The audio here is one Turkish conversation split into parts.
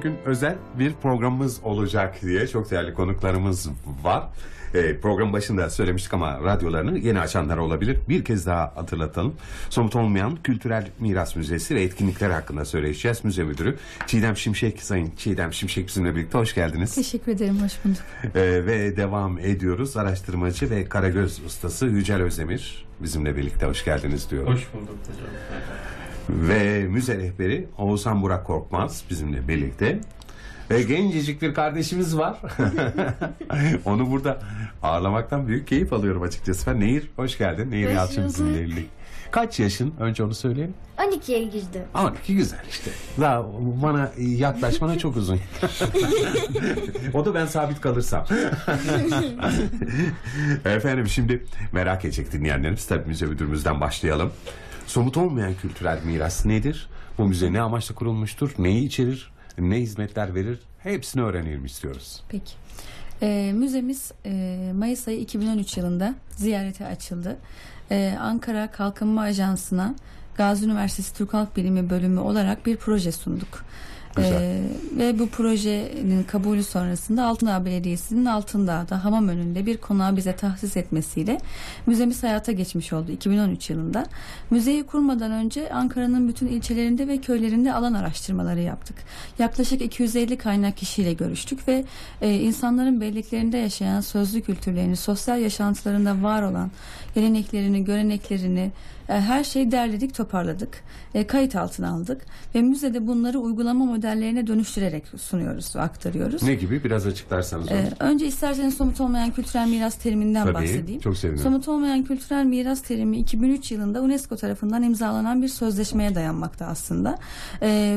bugün özel bir programımız olacak diye çok değerli konuklarımız var. Ee, program başında söylemiştik ama radyolarını yeni açanlar olabilir. Bir kez daha hatırlatalım. Somut olmayan Kültürel Miras Müzesi ve etkinlikler hakkında söyleyeceğiz. Müze Müdürü Çiğdem Şimşek, Sayın Çiğdem Şimşek bizimle birlikte hoş geldiniz. Teşekkür ederim, hoş bulduk. Ee, ve devam ediyoruz. Araştırmacı ve Karagöz ustası Yücel Özdemir bizimle birlikte hoş geldiniz diyor. Hoş bulduk hocam. Ve müze rehberi Oğuzhan Burak Korkmaz bizimle birlikte. Ve gencecik bir kardeşimiz var. Onu burada ağırlamaktan büyük keyif alıyorum açıkçası. Ben Nehir, hoş geldin. Nehir Yalçın bizimle birlikte. Kaç yaşın? Önce onu söyleyelim. 12'ye girdim. 12 güzel işte. Daha bana yaklaşmana çok uzun. o da ben sabit kalırsam. Efendim şimdi merak edecek dinleyenlerimiz tabii müze müdürümüzden başlayalım. Somut olmayan kültürel miras nedir? Bu müze ne amaçla kurulmuştur? Neyi içerir? Ne hizmetler verir? Hepsini öğrenelim istiyoruz. Peki. Ee, müzemiz e, Mayıs ayı 2013 yılında ziyarete açıldı. Ee, Ankara Kalkınma Ajansı'na Gazi Üniversitesi Türk Halk Bilimi bölümü olarak bir proje sunduk. Güzel. Ee, ve bu projenin kabulü sonrasında Altındağ Belediyesi'nin Altındağ'da hamam önünde bir konağı bize tahsis etmesiyle müzemiz hayata geçmiş oldu 2013 yılında. Müzeyi kurmadan önce Ankara'nın bütün ilçelerinde ve köylerinde alan araştırmaları yaptık. Yaklaşık 250 kaynak kişiyle görüştük ve e, insanların belleklerinde yaşayan sözlü kültürlerini, sosyal yaşantılarında var olan geleneklerini, göreneklerini her şeyi derledik, toparladık. E, kayıt altına aldık ve müzede bunları uygulama modellerine dönüştürerek sunuyoruz aktarıyoruz. Ne gibi? Biraz açıklarsanız onu. Ee, önce isterseniz somut olmayan kültürel miras teriminden Tabii, bahsedeyim. çok sevinirim. Somut olmayan kültürel miras terimi 2003 yılında UNESCO tarafından imzalanan bir sözleşmeye dayanmakta aslında.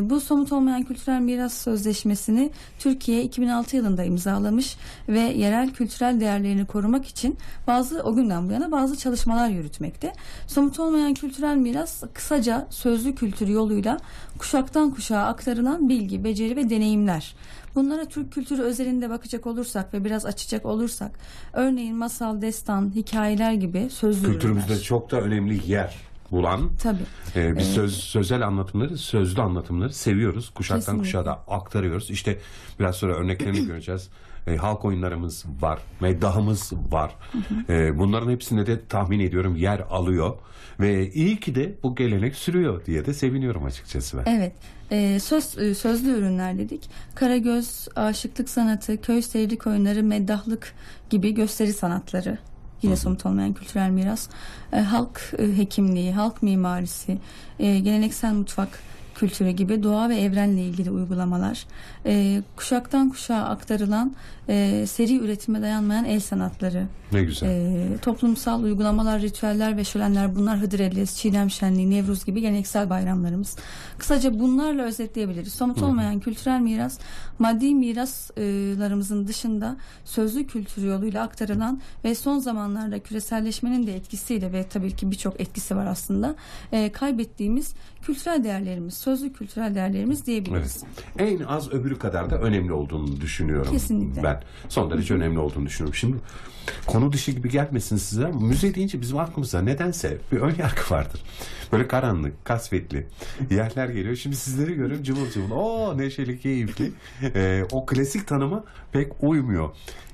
Bu somut olmayan kültürel miras sözleşmesini Türkiye 2006 yılında imzalamış ve yerel kültürel değerlerini korumak için bazı o günden bu yana bazı çalışmalar yürütmekte. Somut olmayan kültürel miras kısaca sözlü kültür yoluyla kuşaktan kuşağa aktarılan bilgi, beceri ve deneyimler. Bunlara Türk kültürü özelinde bakacak olursak ve biraz açacak olursak örneğin masal, destan, hikayeler gibi sözlü Kültürümüzde ürünler. çok da önemli yer bulan Tabii. Ee, biz söz, sözel anlatımları, sözlü anlatımları seviyoruz. Kuşaktan Kesinlikle. kuşağa da aktarıyoruz. İşte biraz sonra örneklerini göreceğiz. Ee, halk oyunlarımız var, meddahımız var. Ee, bunların hepsinde de tahmin ediyorum yer alıyor. Ve iyi ki de bu gelenek sürüyor diye de seviniyorum açıkçası ben. Evet. Ee, söz e, sözlü ürünler dedik. Karagöz, aşıklık sanatı, köy sevdik oyunları, meddahlık gibi gösteri sanatları. Yine somut olmayan kültürel miras. Ee, halk e, hekimliği, halk mimarisi, e, geleneksel mutfak kültürü gibi doğa ve evrenle ilgili uygulamalar, e, kuşaktan kuşağa aktarılan e, seri üretime dayanmayan el sanatları, Ne güzel. e, toplumsal uygulamalar, ritüeller ve şölenler bunlar Hıdrellez, Çiğdem Şenliği, Nevruz gibi geleneksel bayramlarımız. Kısaca bunlarla özetleyebiliriz. Somut olmayan kültürel miras, maddi miraslarımızın dışında sözlü kültür yoluyla aktarılan ve son zamanlarda küreselleşmenin de etkisiyle ve tabii ki birçok etkisi var aslında e, kaybettiğimiz kültürel değerlerimiz, sözlü kültürel değerlerimiz diyebiliriz. Evet. En az öbürü kadar da önemli olduğunu düşünüyorum. Kesinlikle. Ben son derece önemli olduğunu düşünüyorum. Şimdi konu dışı gibi gelmesin size ama müze deyince bizim aklımıza nedense bir ön yargı vardır. Böyle karanlık, kasvetli yerler geliyor. Şimdi sizleri görüyorum cıvıl cıvıl. Oo neşeli, keyifli. Ee, o klasik tanıma pek uymuyor.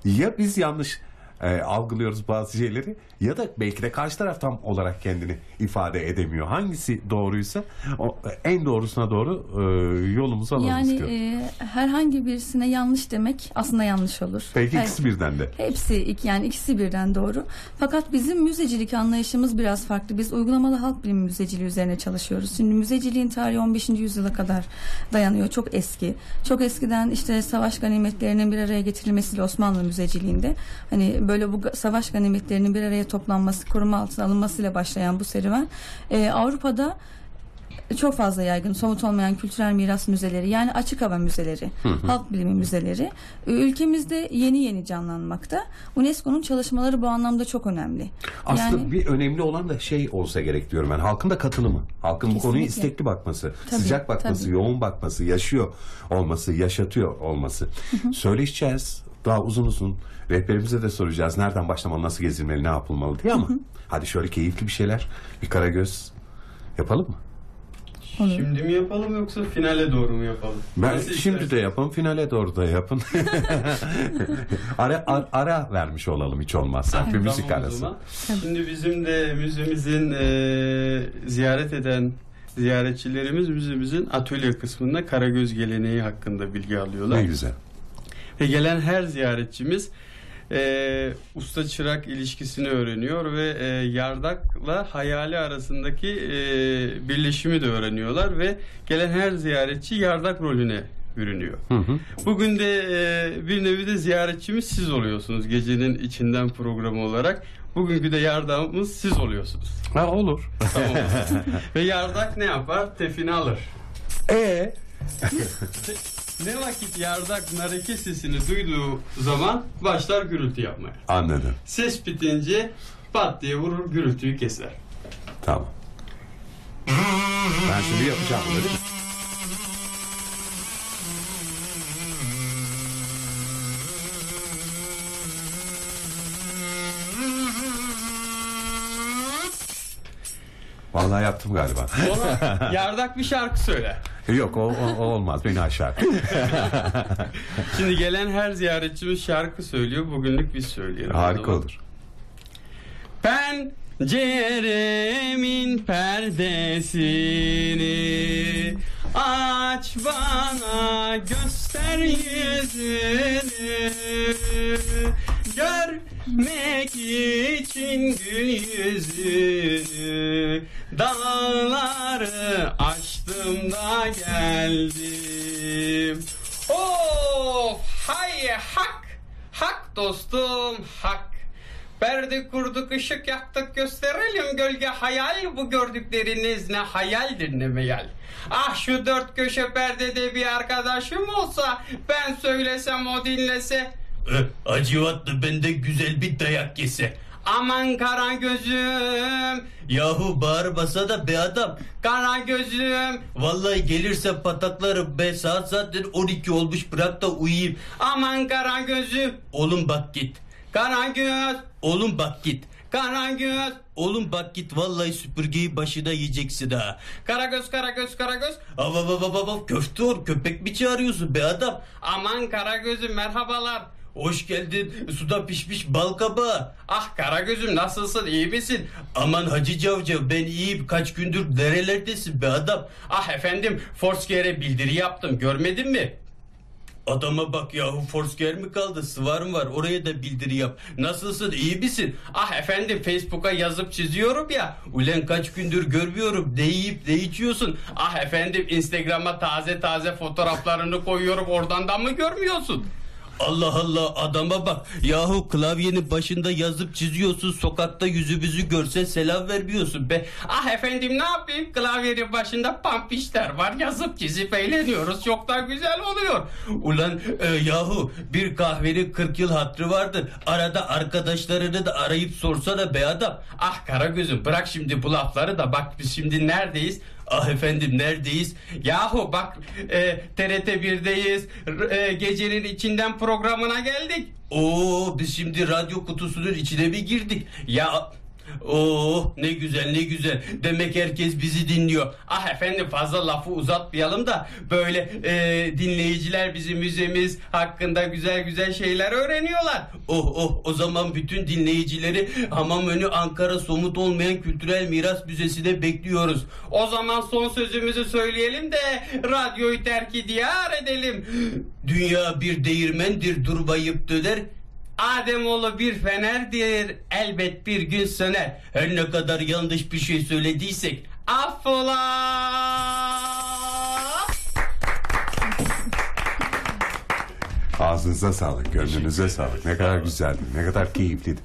Ya biz yanlış e, algılıyoruz bazı şeyleri ya da belki de karşı taraf tam olarak kendini ifade edemiyor. Hangisi doğruysa o, en doğrusuna doğru e, yolumuzu alalım Yani istiyorum. e, herhangi birisine yanlış demek aslında yanlış olur. Belki Her- ikisi birden de. Hepsi ik- yani ikisi birden doğru. Fakat bizim müzecilik anlayışımız biraz farklı. Biz uygulamalı halk bilimi müzeciliği üzerine çalışıyoruz. Şimdi müzeciliğin tarihi 15. yüzyıla kadar dayanıyor. Çok eski. Çok eskiden işte savaş ganimetlerinin bir araya getirilmesiyle Osmanlı müzeciliğinde hani böyle bu savaş ganimetlerinin bir araya toplanması, koruma altına alınmasıyla başlayan bu serüven e, Avrupa'da çok fazla yaygın somut olmayan kültürel miras müzeleri yani açık hava müzeleri, halk bilimi müzeleri e, ülkemizde yeni yeni canlanmakta. UNESCO'nun çalışmaları bu anlamda çok önemli. Aslında yani bir önemli olan da şey olsa gerek diyorum ben. Halkın da katılımı. Halkın bu konuya Kesinlikle. istekli bakması, Tabii, sıcak bakması, tabii. yoğun bakması, yaşıyor olması, yaşatıyor olması. Söyleşeceğiz. Daha uzun uzun rehberimize de soracağız. Nereden başlamalı, nasıl gezilmeli, ne yapılmalı diye ama hadi şöyle keyifli bir şeyler, bir karagöz yapalım mı? Şimdi mi yapalım yoksa finale doğru mu yapalım? Ben Nasıl şimdi de istersen. yapın, finale doğru da yapın. ara, ara, ara vermiş olalım hiç olmazsa. bir müzik Tamam o arası. zaman. Şimdi bizim de müzemizin e, ziyaret eden ziyaretçilerimiz müzemizin atölye kısmında Karagöz geleneği hakkında bilgi alıyorlar. Ne güzel. Ve gelen her ziyaretçimiz e, usta çırak ilişkisini öğreniyor ve e, yardakla hayali arasındaki e, birleşimi de öğreniyorlar ve gelen her ziyaretçi yardak rolüne bürünüyor. Hı hı. Bugün de e, bir nevi de ziyaretçimiz siz oluyorsunuz gecenin içinden programı olarak. Bugünkü de yardağımız siz oluyorsunuz. Ha, olur. Tamam. ve yardak ne yapar? Tefini alır. E Ne vakit yardak nareke sesini duyduğu zaman başlar gürültü yapmaya. anladım. Ses bitince pat diye vurur gürültüyü keser. Tamam. Ben şimdi yapacağım Vallahi yaptım galiba. Sonra yardak bir şarkı söyler. Yok o, o, o olmaz beni aşar. Şimdi gelen her ziyaretçimiz şarkı söylüyor. Bugünlük biz söyleyelim. Harika olur. Penceremin perdesini aç bana göster yüzünü görmek için gül yüzünü dağları aştım da geldim of hay hak hak dostum hak Perde kurduk, ışık yaktık, gösterelim gölge hayal. Bu gördükleriniz ne hayaldir ne meyal. Ah şu dört köşe perdede bir arkadaşım olsa, ben söylesem o dinlese. Acıvatlı bende güzel bir dayak yese. Aman kara gözüm. Yahu bağır basa da be adam. Kara gözüm. Vallahi gelirse pataklarım be saat zaten 12 olmuş bırak da uyuyayım. Aman kara gözüm. Oğlum bak git. Karagöz. Oğlum bak git. Karagöz. Oğlum bak git vallahi süpürgeyi başına yiyeceksin ha. Karagöz Karagöz Karagöz. Av av av av, av köfte or köpek mi çağırıyorsun be adam? Aman Karagöz'üm merhabalar. Hoş geldin suda pişmiş bal kabağı. Ah Karagöz'üm nasılsın iyi misin? Aman Hacı Cavcav ben iyiyim kaç gündür nerelerdesin be adam? Ah efendim Forsker'e bildiri yaptım görmedin mi? Adama bak yahu Foursquare mi kaldı? Sıvar mı var? Oraya da bildiri yap. Nasılsın? iyi misin? Ah efendim Facebook'a yazıp çiziyorum ya. Ulen kaç gündür görmüyorum. Ne yiyip ne içiyorsun? Ah efendim Instagram'a taze taze fotoğraflarını koyuyorum. Oradan da mı görmüyorsun? Allah Allah adama bak. Yahu klavyenin başında yazıp çiziyorsun. Sokakta yüzümüzü görse selam vermiyorsun be. Ah efendim ne yapayım? Klavyenin başında pampişler var. Yazıp çizip eğleniyoruz. Çok da güzel oluyor. Ulan e, yahu bir kahvenin 40 yıl hatrı vardır. Arada arkadaşlarını da arayıp sorsana be adam. Ah Karagöz'üm bırak şimdi bu lafları da bak biz şimdi neredeyiz? Ah efendim neredeyiz? Yahu bak e, TRT 1'deyiz. R- e, gecenin içinden programına geldik. Oo biz şimdi radyo kutusunun içine mi girdik? Ya Oo ne güzel ne güzel. Demek herkes bizi dinliyor. Ah efendim fazla lafı uzatmayalım da böyle e, dinleyiciler bizim müzemiz hakkında güzel güzel şeyler öğreniyorlar. Oh oh o zaman bütün dinleyicileri Hamamönü Ankara Somut Olmayan Kültürel Miras Müzesi'ne bekliyoruz. O zaman son sözümüzü söyleyelim de radyoyu terk diyar edelim. Dünya bir değirmendir durmayıp döner. Ademoğlu bir fenerdir, elbet bir gün söner. Her ne kadar yanlış bir şey söylediysek, affola! Ağzınıza sağlık, gönlünüze sağlık. Ne kadar güzeldi, ne kadar keyifliydi.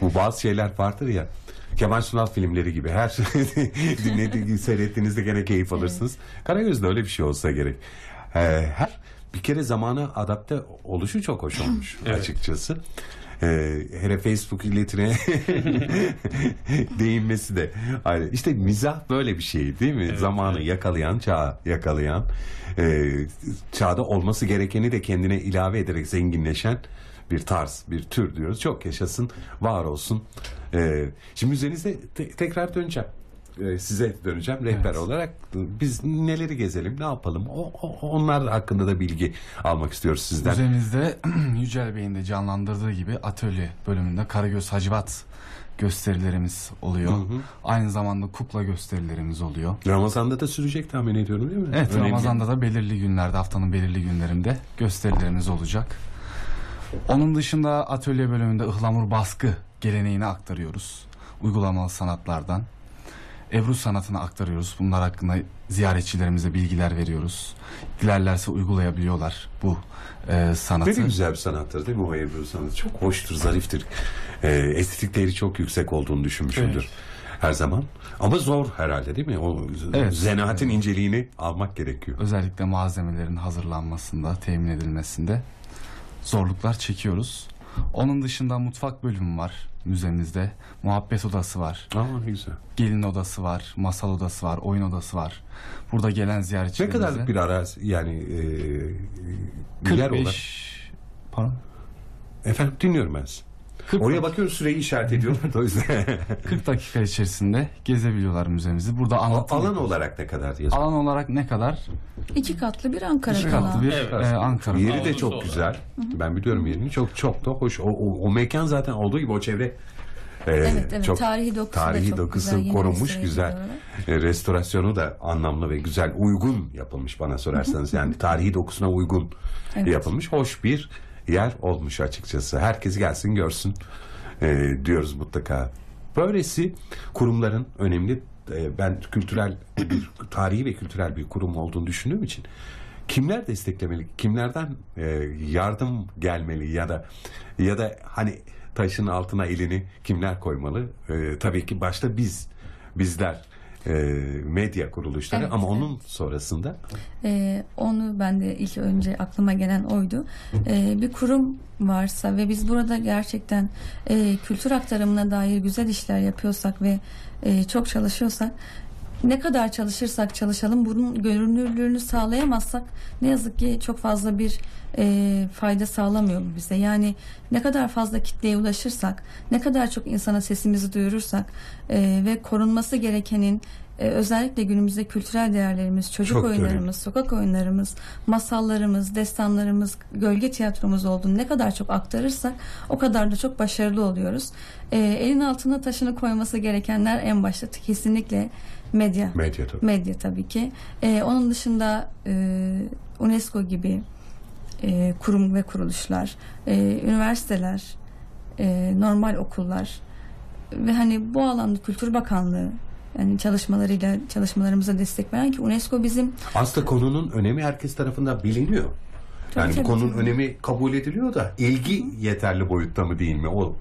Bu bazı şeyler vardır ya. Kemal Sunal filmleri gibi her şey dinlediğiniz, seyrettiğinizde gene keyif alırsınız. Karagöz'de öyle bir şey olsa gerek. Ee, her bir kere zamana adapte oluşu çok hoş olmuş açıkçası. Ee, hele Facebook illetine değinmesi de ayrı. İşte mizah böyle bir şey değil mi? Zamanı yakalayan, çağı yakalayan, e, çağda olması gerekeni de kendine ilave ederek zenginleşen bir tarz, bir tür diyoruz. Çok yaşasın, var olsun. Ee, şimdi müzenizde te- tekrar döneceğim. E, size döneceğim rehber Evet. olarak. Biz neleri gezelim, ne yapalım? O, o- onlar hakkında da bilgi almak istiyoruz sizden. Müzemizde Yücel Bey'in de canlandırdığı gibi atölye bölümünde Karagöz Hacivat gösterilerimiz oluyor. Aynı zamanda kukla gösterilerimiz oluyor. Ramazan'da da sürecek tahmin ediyorum değil mi? Evet Önemli. Ramazan'da da belirli günlerde haftanın belirli günlerinde gösterilerimiz olacak. Onun dışında atölye bölümünde ıhlamur baskı geleneğini aktarıyoruz. Uygulamalı sanatlardan. Ebru sanatını aktarıyoruz. Bunlar hakkında ziyaretçilerimize bilgiler veriyoruz. Dilerlerse uygulayabiliyorlar bu e, sanatı. Ne de güzel bir sanattır değil mi o Ebru sanatı? Çok hoştur, zariftir. Ee, estetik değeri çok yüksek olduğunu düşünmüşümdür. Evet. Her zaman. Ama zor herhalde değil mi? O Evet. zanaatin inceliğini almak gerekiyor. Özellikle malzemelerin hazırlanmasında, temin edilmesinde zorluklar çekiyoruz. Onun dışında mutfak bölümü var müzemizde. Muhabbet odası var. Aa ne güzel. Gelin odası var, masal odası var, oyun odası var. Burada gelen Ne ziyaretçilerimize... kadar bir arazi yani e, e, yer olarak? 45... Pardon? Efendim dinliyorum ben sizi. 40, Oraya bakıyorum süreyi işaret ediyorum. o yüzden 40 dakika içerisinde gezebiliyorlar müzemizi. Burada anlatım alan yapıyoruz. olarak ne kadar yazıyor? Alan olarak ne kadar? İki katlı bir Ankara İki katlı bir Evet. e, Ankara. Yeri de çok olarak. güzel. Ben biliyorum yerini. Çok çok da hoş. O, o, o mekan zaten olduğu gibi o çevre e, Evet evet çok tarihi dokusu da tarihi çok dokusu güzel. korunmuş restore güzel. E, restorasyonu da anlamlı ve güzel, uygun yapılmış bana sorarsanız. Yani tarihi dokusuna uygun Evet. yapılmış. Hoş bir yer olmuş açıkçası. Herkes gelsin görsün e, diyoruz mutlaka. Böylesi kurumların önemli e, ben kültürel bir tarihi ve kültürel bir kurum olduğunu düşündüğüm için kimler desteklemeli, kimlerden e, yardım gelmeli ya da ya da hani taşın altına elini kimler koymalı? E, tabii ki başta biz, bizler e, medya kuruluşları Evet, ama evet. onun sonrasında Ee, onu ben de ilk önce aklıma gelen oydu. Ee, bir kurum varsa ve biz burada gerçekten e, kültür aktarımına dair güzel işler yapıyorsak ve e, çok çalışıyorsak ne kadar çalışırsak çalışalım bunun görünürlüğünü sağlayamazsak ne yazık ki çok fazla bir e, fayda sağlamıyor bu bize. Yani ne kadar fazla kitleye ulaşırsak, ne kadar çok insana sesimizi duyurursak e, ve korunması gerekenin e, özellikle günümüzde kültürel değerlerimiz, çocuk Çok oyunlarımız, sokak oyunlarımız, masallarımız, destanlarımız, gölge tiyatromuz olduğunu ne kadar çok aktarırsak o kadar da çok başarılı oluyoruz. E, elin altına taşını koyması gerekenler en başta kesinlikle medya. medya tabii. Medya tabii ki. Ee, onun dışında e, UNESCO gibi e, kurum ve kuruluşlar, e, üniversiteler, e, normal okullar ve hani bu alanda Kültür Bakanlığı yani çalışmalarıyla çalışmalarımıza destek veren ki UNESCO bizim Aslında konunun önemi herkes tarafından biliniyor. Tabii, yani bu tabii, konunun tabii. önemi kabul ediliyor da ilgi yeterli boyutta mı değil mi o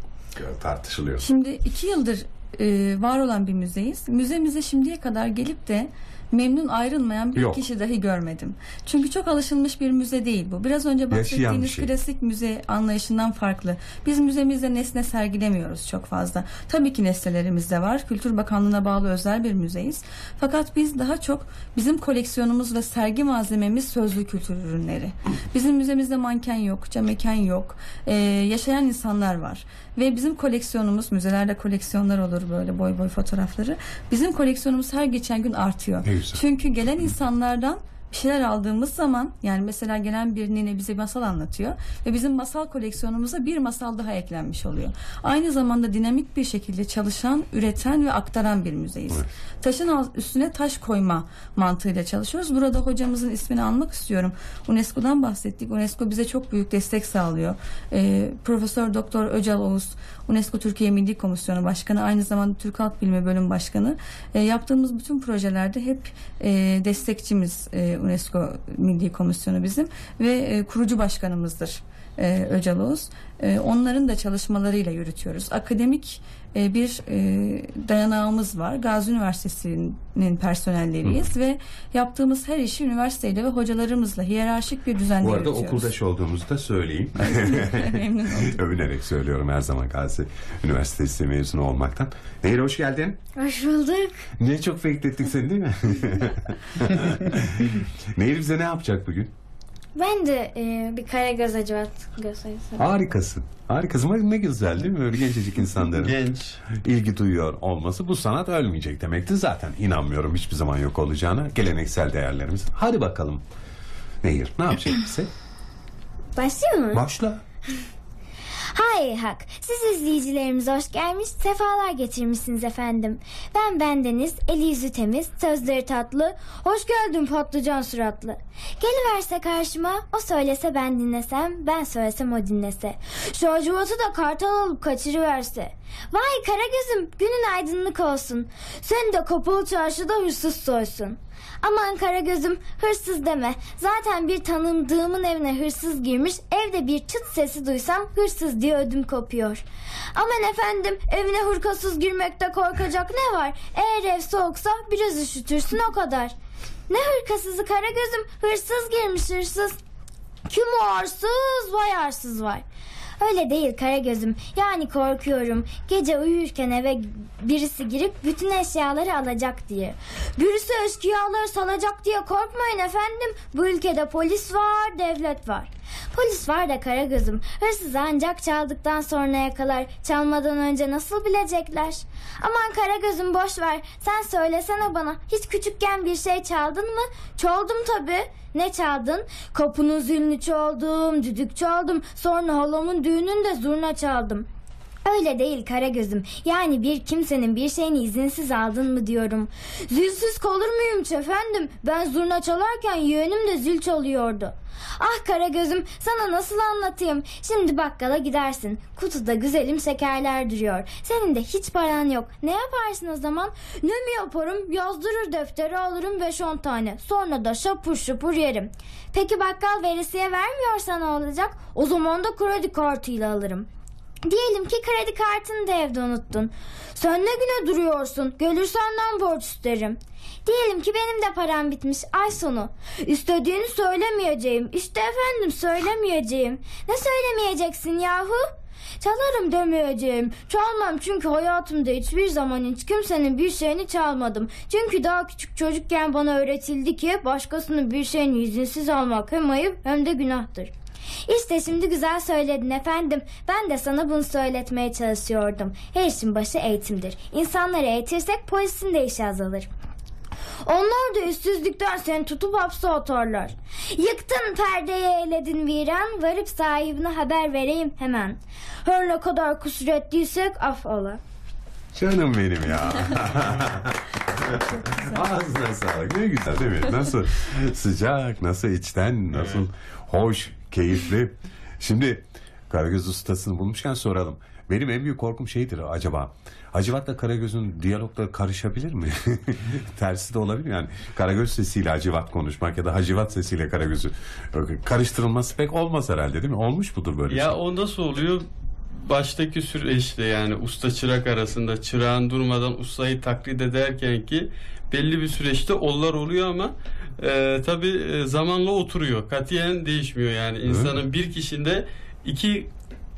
tartışılıyor. Şimdi iki yıldır e, var olan bir müzeyiz. Müzemize şimdiye kadar gelip de memnun ayrılmayan bir Yok. kişi dahi görmedim. Çünkü çok alışılmış bir müze değil bu. Biraz önce Yaşayan bir bahsettiğiniz şey. klasik müze anlayışından farklı. Biz müzemizde nesne sergilemiyoruz çok fazla. Tabii ki nesnelerimiz de var. Kültür Bakanlığı'na bağlı özel bir müzeyiz. Fakat biz daha çok bizim koleksiyonumuz ve sergi malzememiz sözlü kültür ürünleri. Bizim müzemizde manken yok, cam mekan yok. Ee, yaşayan insanlar var. Ve bizim koleksiyonumuz, müzelerde koleksiyonlar olur böyle boy boy fotoğrafları. Bizim koleksiyonumuz her geçen gün artıyor. Çünkü gelen insanlardan bir şeyler aldığımız zaman yani mesela gelen bir nene bize masal anlatıyor ve bizim masal koleksiyonumuza bir masal daha eklenmiş oluyor. Aynı zamanda dinamik bir şekilde çalışan, üreten ve aktaran bir müzeyiz. Taşın üstüne taş koyma mantığıyla çalışıyoruz. Burada hocamızın ismini almak istiyorum. UNESCO'dan bahsettik. UNESCO bize çok büyük destek sağlıyor. Ee, Profesör Doktor Öcal Oğuz, UNESCO Türkiye Milli Komisyonu Başkanı, aynı zamanda Türk Halk Bilimi Bölüm Başkanı. Ee, yaptığımız bütün projelerde hep e, destekçimiz e, UNESCO Milli Komisyonu bizim ve e, kurucu başkanımızdır. E, Öcal Oğuz. E, onların da çalışmalarıyla yürütüyoruz. Akademik e, bir e, dayanağımız var. Gazi Üniversitesi'nin personelleriyiz ve yaptığımız her işi üniversiteyle ve hocalarımızla hiyerarşik bir düzenle Bu arada yürütüyoruz. okuldaş olduğumuzu da söyleyeyim. Memnun oldum. Övünerek söylüyorum her zaman Gazi Üniversitesi mezunu olmaktan. Nehir hoş geldin. Hoş bulduk. Ne çok beklettik seni değil mi? Nehir bize ne yapacak bugün? Ben de e, bir Karagöz Hacivat göstereyim. Harikasın. Harikasın. Bak Ne güzel değil mi? Öyle gencecik insanların Genç. ilgi duyuyor olması. Bu sanat ölmeyecek demektir. Zaten inanmıyorum hiçbir zaman yok olacağına. Geleneksel değerlerimiz. Hadi bakalım. Nehir ne yapacak bize? Başlıyor mu? Başla. Hayır Hak. Siz izleyicilerimiz hoş gelmiş, sefalar getirmişsiniz efendim. Ben bendeniz, eli yüzü temiz, sözleri tatlı, hoş geldin patlıcan suratlı. Geliverse karşıma, o söylese ben dinlesem, ben söylesem o dinlese. Şu acıvatı da kartal alıp kaçırıverse. Vay Karagöz'üm, günün aydınlık olsun. Sen de kapalı çarşıda hırsız soysun. Aman Karagöz'üm hırsız deme. Zaten bir tanıdığımın evine hırsız girmiş. Evde bir çıt sesi duysam hırsız diye ödüm kopuyor. Aman efendim evine hırkasız girmekte korkacak ne var? Eğer ev soğuksa biraz üşütürsün o kadar. Ne hırkasızı Karagöz'üm hırsız girmiş hırsız. Kim o arsız vay arsız vay. Öyle değil Karagöz'üm. Yani korkuyorum. Gece uyurken eve birisi girip bütün eşyaları alacak diye. Birisi eşkıyaları salacak diye korkmayın efendim. Bu ülkede polis var, devlet var. Polis var da Karagöz'üm. Hırsız ancak çaldıktan sonra yakalar. Çalmadan önce nasıl bilecekler? Aman Karagöz'üm boş ver. Sen söylesene bana. Hiç küçükken bir şey çaldın mı? Çaldım tabii. Ne çaldın? Kapının zilini çaldım, düdük çaldım. Sonra halamın düğününde zurna çaldım. Öyle değil Karagöz'üm. Yani bir kimsenin bir şeyini izinsiz aldın mı diyorum. Zilsiz kalır mıyım hiç? Ben zurna çalarken yeğenim de zil çalıyordu. Ah Karagöz'üm sana nasıl anlatayım? Şimdi bakkala gidersin. Kutuda güzelim şekerler duruyor. Senin de hiç paran yok. Ne yaparsın o zaman? Ne mi yaparım? Yazdırır deftere alırım 5-10 tane. Sonra da şapur şupur yerim. Peki bakkal veresiye vermiyorsa ne olacak? O zaman da kredi kartıyla alırım. Diyelim ki kredi kartını da evde unuttun. Sen ne güne duruyorsun? Gelir senden borç isterim. Diyelim ki benim de param bitmiş ay sonu. İstediğini söylemeyeceğim. İşte efendim söylemeyeceğim. Ne söylemeyeceksin yahu? Çalarım demeyeceğim. Çalmam çünkü hayatımda hiçbir zaman hiç kimsenin bir şeyini çalmadım. Çünkü daha küçük çocukken bana öğretildi ki başkasının bir şeyini izinsiz almak hem ayıp hem de günahtır. İşte şimdi güzel söyledin efendim. Ben de sana bunu söyletmeye çalışıyordum. Her işin başı eğitimdir. İnsanları eğitirsek polisin de işi azalır. Onlar da işsizlikten seni tutup hapse atarlar. Yıktın perdeyi eyledin viran, varıp sahibine haber vereyim hemen. Her ne kadar kusur ettiysek affola. Canım benim ya. Ağzına sağlık. Ne güzel değil mi? Nasıl sıcak, nasıl içten, nasıl hoş, keyifli. Şimdi Karagöz ustasını bulmuşken soralım. Benim en büyük korkum şeydir acaba. Hacivat'la Karagöz'ün diyalogları karışabilir mi? Tersi de olabilir mi? yani. Karagöz sesiyle Hacivat konuşmak ya da Hacivat sesiyle Karagöz'ü karıştırılması pek olmaz herhalde değil mi? Olmuş mudur böyle Ya şey? o nasıl oluyor? Baştaki süreçte yani usta çırak arasında çırağın durmadan ustayı taklit ederken ki belli bir süreçte onlar oluyor ama e, tabi zamanla oturuyor. Katiyen değişmiyor yani. insanın bir kişinde iki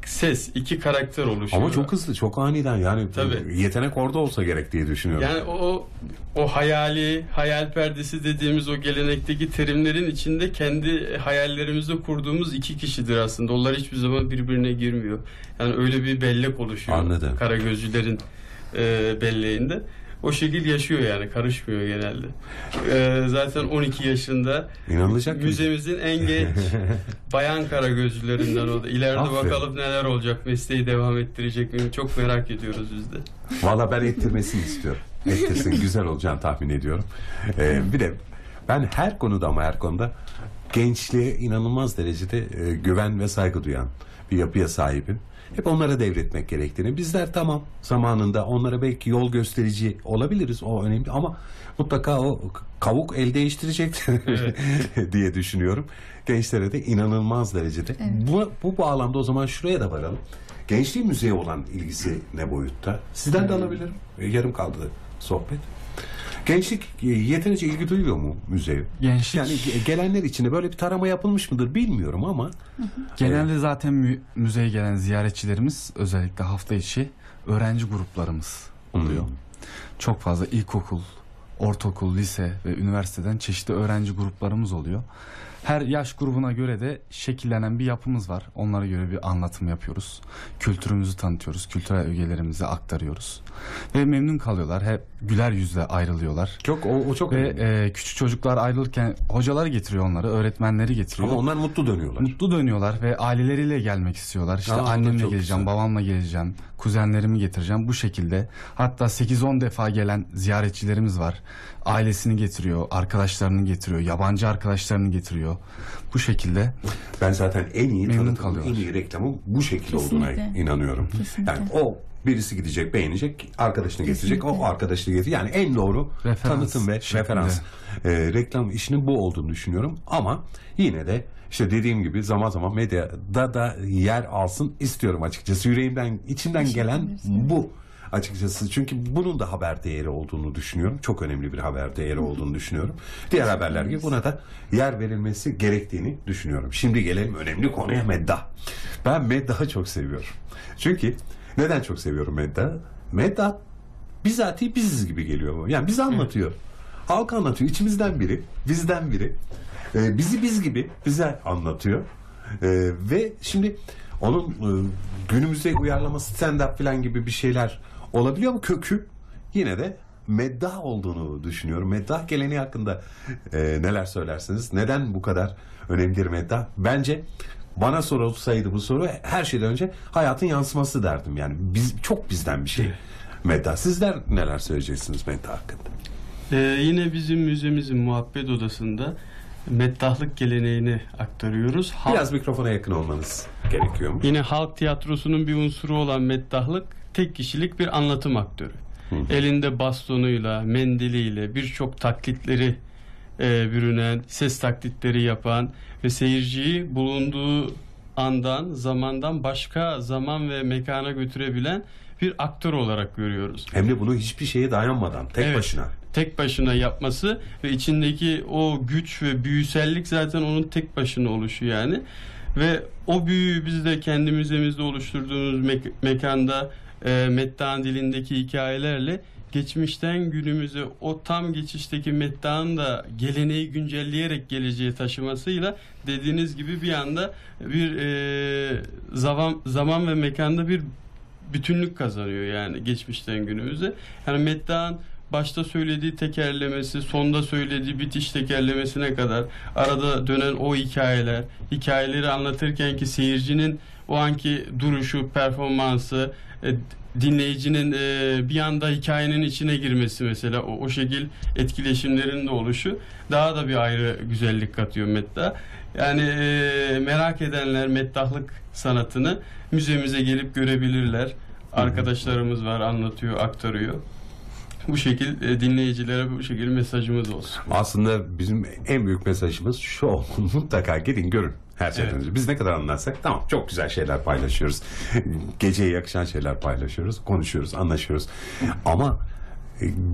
ses, iki karakter oluşuyor. Ama çok hızlı, çok aniden yani Tabii. yetenek orada olsa gerek diye düşünüyorum. Yani o o hayali, hayal perdesi dediğimiz o gelenekteki terimlerin içinde kendi hayallerimizde kurduğumuz iki kişidir aslında. Onlar hiçbir zaman birbirine girmiyor. Yani öyle bir bellek oluşuyor. Anladım. Karagözcülerin e, belleğinde. O şekil yaşıyor yani karışmıyor genelde. E, zaten 12 yaşında İnanılacak müzemizin en genç bayan karagözcülerinden o da. İleride Aferin. bakalım neler olacak, mesleği devam ettirecek mi? Çok merak ediyoruz biz de. Valla ben ettirmesini istiyorum. Ettirsin güzel olacağını tahmin ediyorum. Ee, bir de ben her konuda ama her konuda gençliğe inanılmaz derecede e, güven ve saygı duyan bir yapıya sahibim. Hep onlara devretmek gerektiğini. Bizler tamam zamanında onlara belki yol gösterici olabiliriz o önemli ama mutlaka o kavuk el değiştirecek diye düşünüyorum. Gençlere de inanılmaz derecede. Bu, bu bağlamda o zaman şuraya da varalım. Gençliğin müzeye olan ilgisi ne boyutta? Sizden de alabilirim. E, Yarım kaldı sohbet. Gençlik e, yeterince ilgi duyuyor mu müzeye? Gençlik Yani ge- gelenler içinde böyle bir tarama yapılmış mıdır bilmiyorum ama genelde zaten mü- müzeye gelen ziyaretçilerimiz özellikle hafta içi öğrenci gruplarımız oluyor. Hmm. Çok fazla ilkokul, ortaokul, lise ve üniversiteden çeşitli öğrenci gruplarımız oluyor. Her yaş grubuna göre de şekillenen bir yapımız var. Onlara göre bir anlatım yapıyoruz. Kültürümüzü tanıtıyoruz. Kültürel ögelerimizi aktarıyoruz. Ve memnun kalıyorlar. Hep güler yüzle ayrılıyorlar. Çok o, o çok Ve e, küçük çocuklar ayrılırken hocaları getiriyor onları, öğretmenleri getiriyor. Ama onlar mutlu dönüyorlar. Mutlu dönüyorlar ve aileleriyle gelmek istiyorlar. İşte Aa, annemle geleceğim, güzel. babamla geleceğim, kuzenlerimi getireceğim bu şekilde. Hatta 8-10 defa gelen ziyaretçilerimiz var. Ailesini getiriyor, arkadaşlarını getiriyor, yabancı arkadaşlarını getiriyor. Bu şekilde Ben zaten en iyi tanıtımın, en iyi reklamın bu şekilde olduğuna Kesinlikle. inanıyorum. Kesinlikle. Yani o birisi gidecek, beğenecek, arkadaşını getirecek, o arkadaşını getirecek. Yani en doğru Referans tanıtım ve şeklinde. referans. Ee, reklam işinin bu olduğunu düşünüyorum. Ama yine de işte dediğim gibi zaman zaman medyada da yer alsın istiyorum açıkçası. Yüreğimden, içimden gelen bu açıkçası. Çünkü bunun da haber değeri olduğunu düşünüyorum. Çok önemli bir haber değeri olduğunu düşünüyorum. Diğer haberler gibi buna da yer verilmesi gerektiğini düşünüyorum. Şimdi gelelim önemli konuya meddah. Ben meddahı çok seviyorum. Çünkü neden çok seviyorum meddahı? Meddah bizatihi biziz gibi geliyor bu. Yani bizi anlatıyor. Halk anlatıyor. İçimizden biri, bizden biri. Ee, bizi biz gibi bize anlatıyor. Ee, ve şimdi onun e, günümüze uyarlaması stand-up falan gibi bir şeyler olabiliyor ama kökü yine de meddah olduğunu düşünüyorum. Meddah geleneği hakkında e, neler söylersiniz? Neden bu kadar önemlidir meddah? Bence bana sorulsaydı bu soru her şeyden önce hayatın yansıması derdim. Yani biz çok bizden bir şey. Meddah. Sizler neler söyleyeceksiniz meddah hakkında? Ee, yine bizim müzemizin muhabbet odasında meddahlık geleneğini aktarıyoruz. Halk- Biraz mikrofona yakın olmanız gerekiyormuş. Yine halk tiyatrosunun bir unsuru olan meddahlık tek kişilik bir anlatım aktörü. Elinde bastonuyla, mendiliyle birçok taklitleri e, bürünen, ses taklitleri yapan ve seyirciyi bulunduğu andan, zamandan başka zaman ve mekana götürebilen bir aktör olarak görüyoruz. Hem de bunu hiçbir şeye dayanmadan tek Evet. başına. tek başına yapması ve içindeki o güç ve büyüsellik zaten onun tek başına oluşu yani. Ve o büyüyü biz de kendi müzemizde oluşturduğumuz mek- mekanda e, Meddah'ın dilindeki hikayelerle geçmişten günümüze o tam geçişteki Meddah'ın da geleneği güncelleyerek geleceğe taşımasıyla dediğiniz gibi bir anda bir e, zaman zaman ve mekanda bir bütünlük kazanıyor yani geçmişten günümüze. Yani Meddah'ın başta söylediği tekerlemesi, sonda söylediği bitiş tekerlemesine kadar arada dönen o hikayeler, hikayeleri anlatırken ki seyircinin o anki duruşu, performansı, dinleyicinin e, bir anda hikayenin içine girmesi mesela o, o şekil etkileşimlerin de oluşu daha da bir ayrı güzellik katıyor Meddah. Yani e, merak edenler meddahlık sanatını müzemize gelip görebilirler. Arkadaşlarımız var anlatıyor, aktarıyor. Bu şekil e, dinleyicilere bu şekil mesajımız olsun. Aslında bizim en büyük mesajımız şu. Mutlaka gidin görün. Her şeyden Evet. önce. Biz ne kadar anlatsak tamam çok güzel şeyler paylaşıyoruz. Geceye yakışan şeyler paylaşıyoruz. Konuşuyoruz, anlaşıyoruz. Ama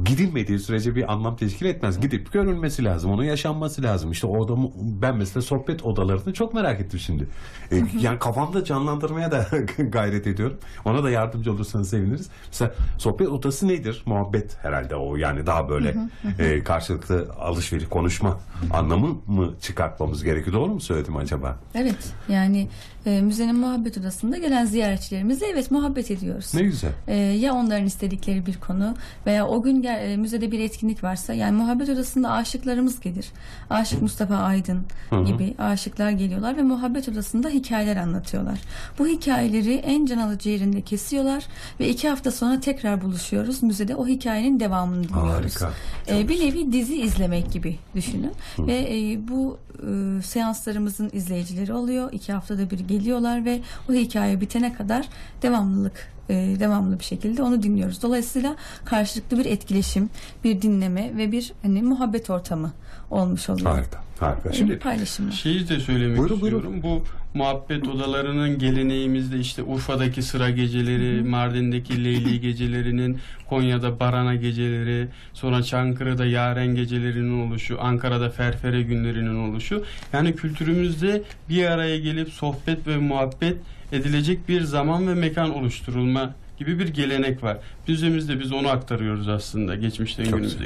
gidilmediği sürece bir anlam teşkil etmez. Gidip görülmesi lazım. Onun yaşanması lazım. İşte o odamı, ben mesela sohbet odalarını çok merak ettim şimdi. E, yani kafamda canlandırmaya da gayret ediyorum. Ona da yardımcı olursanız seviniriz. Mesela sohbet odası nedir? Muhabbet herhalde o. Yani daha böyle e, karşılıklı alışveriş, konuşma anlamı mı çıkartmamız gerekiyor? Doğru mu söyledim acaba? Evet yani e, müzenin muhabbet odasında gelen ziyaretçilerimizle evet muhabbet ediyoruz. Ne güzel. E, ya onların istedikleri bir konu veya o gün gel- e, müzede bir etkinlik varsa yani muhabbet odasında aşıklarımız gelir. Aşık Mustafa Aydın gibi aşıklar geliyorlar ve muhabbet odasında hikayeler anlatıyorlar. Bu hikayeleri en can alıcı yerinde kesiyorlar ve iki hafta sonra tekrar buluşuyoruz. Müzede o hikayenin devamını dinliyoruz. Harika. E, bir nevi dizi izlemek gibi düşünün. Ve e, bu e, seanslarımızın izleyicileri oluyor. İki haftada bir geliyorlar ve o hikaye bitene kadar devamlılık e, devamlı bir şekilde onu dinliyoruz. Dolayısıyla karşılıklı bir etkileşim, bir dinleme ve bir hani muhabbet ortamı olmuş oluyor. Harika. Harika. Şimdi bir paylaşımla. Şeyi de söylemek Buyurun, buyurun. istiyorum. Bu muhabbet odalarının geleneğimizde işte Urfa'daki sıra geceleri, Mardin'deki Leyli gecelerinin, Konya'da Barana geceleri, sonra Çankırı'da Yaren gecelerinin oluşu, Ankara'da Ferfere günlerinin oluşu. Yani kültürümüzde bir araya gelip sohbet ve muhabbet edilecek bir zaman ve mekan oluşturulma gibi bir gelenek var. Müzemizde biz onu aktarıyoruz aslında geçmişten Çok günümüze.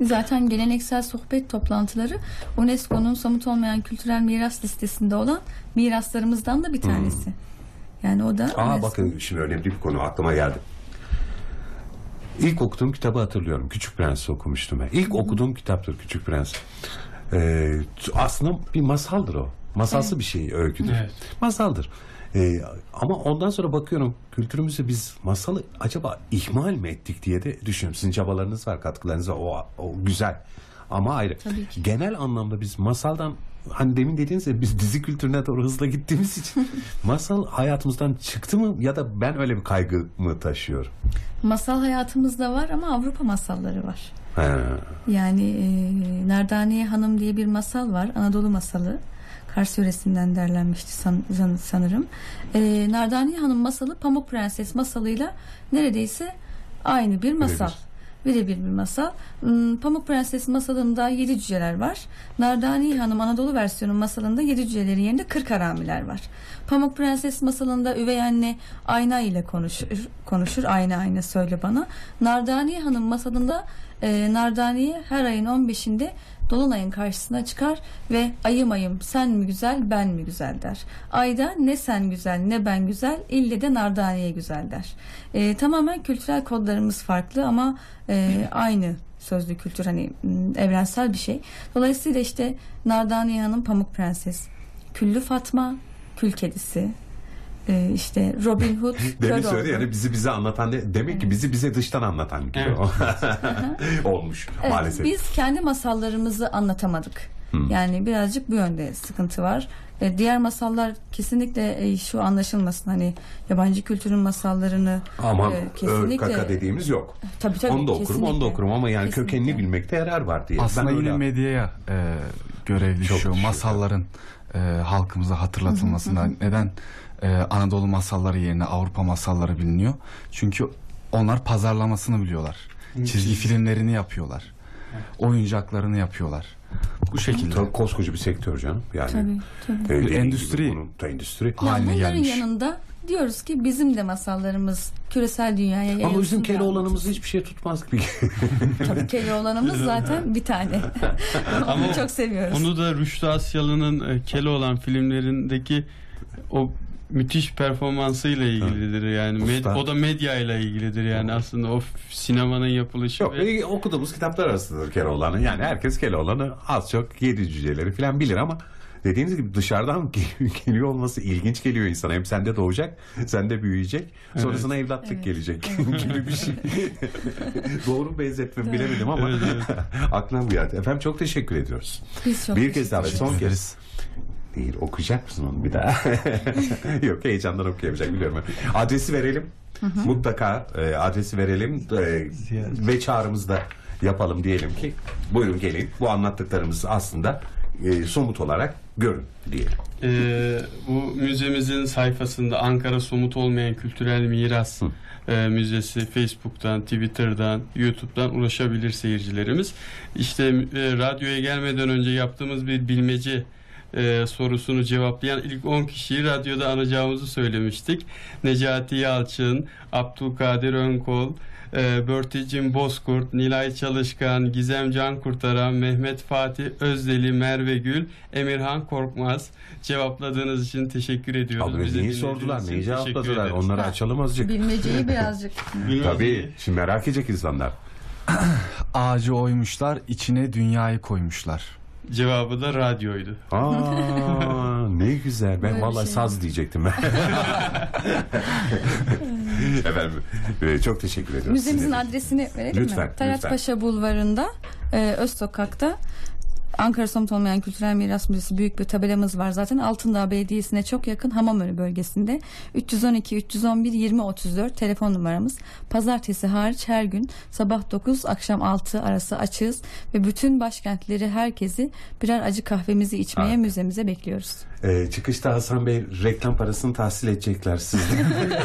Zaten geleneksel sohbet toplantıları UNESCO'nun somut olmayan kültürel miras listesinde olan miraslarımızdan da bir tanesi. Yani o da Aa UNESCO. bakın şimdi önemli bir konu aklıma geldi. İlk okuduğum kitabı hatırlıyorum. Küçük Prens okumuştum ben. İlk okuduğum kitaptır Küçük Prens. Ee, aslında bir masaldır o. Masalsı bir şey, öyküdür. Evet. Masaldır. Ee, ama ondan sonra bakıyorum kültürümüzde biz masalı acaba ihmal mi ettik diye de düşünüyorum. Sizin çabalarınız var, katkılarınız var. O, o güzel. Ama ayrı. Genel anlamda biz masaldan hani demin dediğiniz gibi biz dizi kültürüne doğru hızla gittiğimiz için masal hayatımızdan çıktı mı ya da ben öyle bir kaygı mı taşıyorum? Masal hayatımızda var ama Avrupa masalları var. He. Yani e, Nardaniye Hanım diye bir masal var. Anadolu masalı. Kars yöresinden derlenmişti san- san- sanırım. E, Nardaniye Hanım masalı Pamuk Prenses masalıyla neredeyse aynı bir masal. Birebir bir masal. Hmm, Pamuk Prenses masalında yedi cüceler var. Nardaniye Hanım Anadolu versiyonu masalında yedi cücelerin yerinde kırk haramiler var. Pamuk Prenses masalında üvey anne ayna ile konuşur. konuşur ayna ayna söyle bana. Nardaniye Hanım masalında e, Nardaniye her ayın 15'inde Dolunay'ın karşısına çıkar ve ayım ayım sen mi güzel ben mi güzel der. Ayda ne sen güzel ne ben güzel ille de Nardaniye güzel der. E, tamamen kültürel kodlarımız farklı ama e, aynı sözlü kültür hani evrensel bir şey. Dolayısıyla işte Nardaniye Hanım Pamuk Prenses, Küllü Fatma, Kül Kedisi, e, işte Robin Hood, Demin söyledi yani bizi bize anlatan de, demek ki bizi bize dıştan anlatan gibi olmuş Evet, maalesef. Biz kendi masallarımızı anlatamadık. Yani birazcık bu yönde sıkıntı var. E, diğer masallar kesinlikle e, şu anlaşılmasın hani yabancı kültürün masallarını Ama e, ör kaka dediğimiz yok. tabii tabii onu da okurum, onu da kesinlikle. okurum ama yani Kesinlikle. kökenini bilmekte yarar var diye. Aslında Ben yine öyle- medyaya e, görev düşüyor. düşüyor. Masalların e, halkımıza hatırlatılmasında neden e, Anadolu masalları yerine Avrupa masalları biliniyor? Çünkü onlar pazarlamasını biliyorlar. Çizgi filmlerini yapıyorlar. Oyuncaklarını yapıyorlar. Bu şekilde. Tabii koskoca bir sektör canım. Yani Tabii, tabii. e, dediğin endüstri. gibi bunun da endüstri. Ya haline bunların gelmiş. yanında diyoruz ki bizim de masallarımız küresel dünyaya yayılsın. Ama bizim Keloğlan'ımız hiçbir şey tutmaz gibi. Tabii Keloğlan'ımız zaten bir tane. Ama Onu çok seviyoruz. Onu da Rüştü Asyalı'nın e, Keloğlan filmlerindeki o müthiş performansıyla ilgilidir yani. Med- o da medya ile ilgilidir yani aslında o sinemanın yapılışı Yok ve e, okuduğumuz kitaplar arasındadır Keloğlan'ın. Yani herkes Keloğlan'ı az çok yedi cüceleri falan bilir ama dediğiniz gibi dışarıdan gel- geliyor olması ilginç geliyor insana. Hem sende doğacak, sende büyüyecek. Sonrasına evlatlık Evet. gelecek gibi bir şey. Doğru benzetme bilemedim ama aklıma bu geldi. Efendim çok teşekkür ediyoruz. Biz çok bir kez daha ve son ederiz. kez. Değil okuyacak mısın onu bir daha? Yok heyecandan okuyamayacak biliyorum. Adresi verelim. Mutlaka e, adresi verelim e, ve çağrımızı da yapalım diyelim ki buyurun gelin bu anlattıklarımız aslında e, somut olarak görün diyelim. Ee, bu müzemizin sayfasında Ankara Somut Olmayan Kültürel Miras e, Müzesi Facebook'tan, Twitter'dan, YouTube'dan ulaşabilir seyircilerimiz. İşte e, radyoya gelmeden önce yaptığımız bir bilmece e, sorusunu cevaplayan ilk 10 kişiyi radyoda anacağımızı söylemiştik. Necati Yalçın, Abdülkadir Önkol, e, Börtecim Bozkurt, Nilay Çalışkan, Gizem Can Kurtaran, Mehmet Fatih Özdeli, Merve Gül, Emirhan Korkmaz cevapladığınız için teşekkür ediyoruz. Abi Bizi neyi sordular, neyi cevapladılar onları açalım azıcık. Bilmeceyi birazcık. Bilmem Tabii şimdi merak edecek insanlar. Ağacı oymuşlar, içine dünyayı koymuşlar. Cevabı da radyoydu. Aa ne güzel. Ben Böyle vallahi şey. saz diyecektim ben. Efendim e, çok teşekkür ediyorum. Müzemizin adresini verelim Lütfen, mi? Lütfen. Paşa Bulvarı'nda e, Öz Sokak'ta Ankara Somut Olmayan Kültürel Miras Müzesi büyük bir tabelamız var zaten. Altındağ Belediyesi'ne çok yakın Hamamönü bölgesinde. 312 311 20 34 telefon numaramız. Pazartesi hariç her gün sabah 9 akşam 6 arası açığız ve bütün başkentleri herkesi birer acı kahvemizi içmeye Harika. müzemize bekliyoruz. Ee, çıkışta Hasan Bey reklam parasını tahsil edecekler sizden.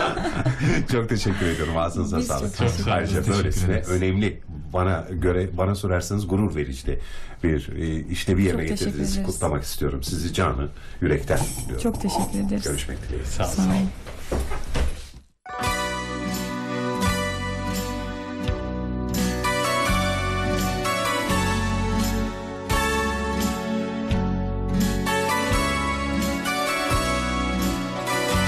çok teşekkür ediyorum. Ağzınıza sağlık. Ayrıca böylesine önemli bana göre bana sorarsanız gurur verici bir e, yerine Çok teşekkür getirdiniz. Kutlamak istiyorum sizi canı yürekten diliyorum. Çok teşekkür ederiz. Görüşmek dileğiyle. Sağ olun. Sağ olun.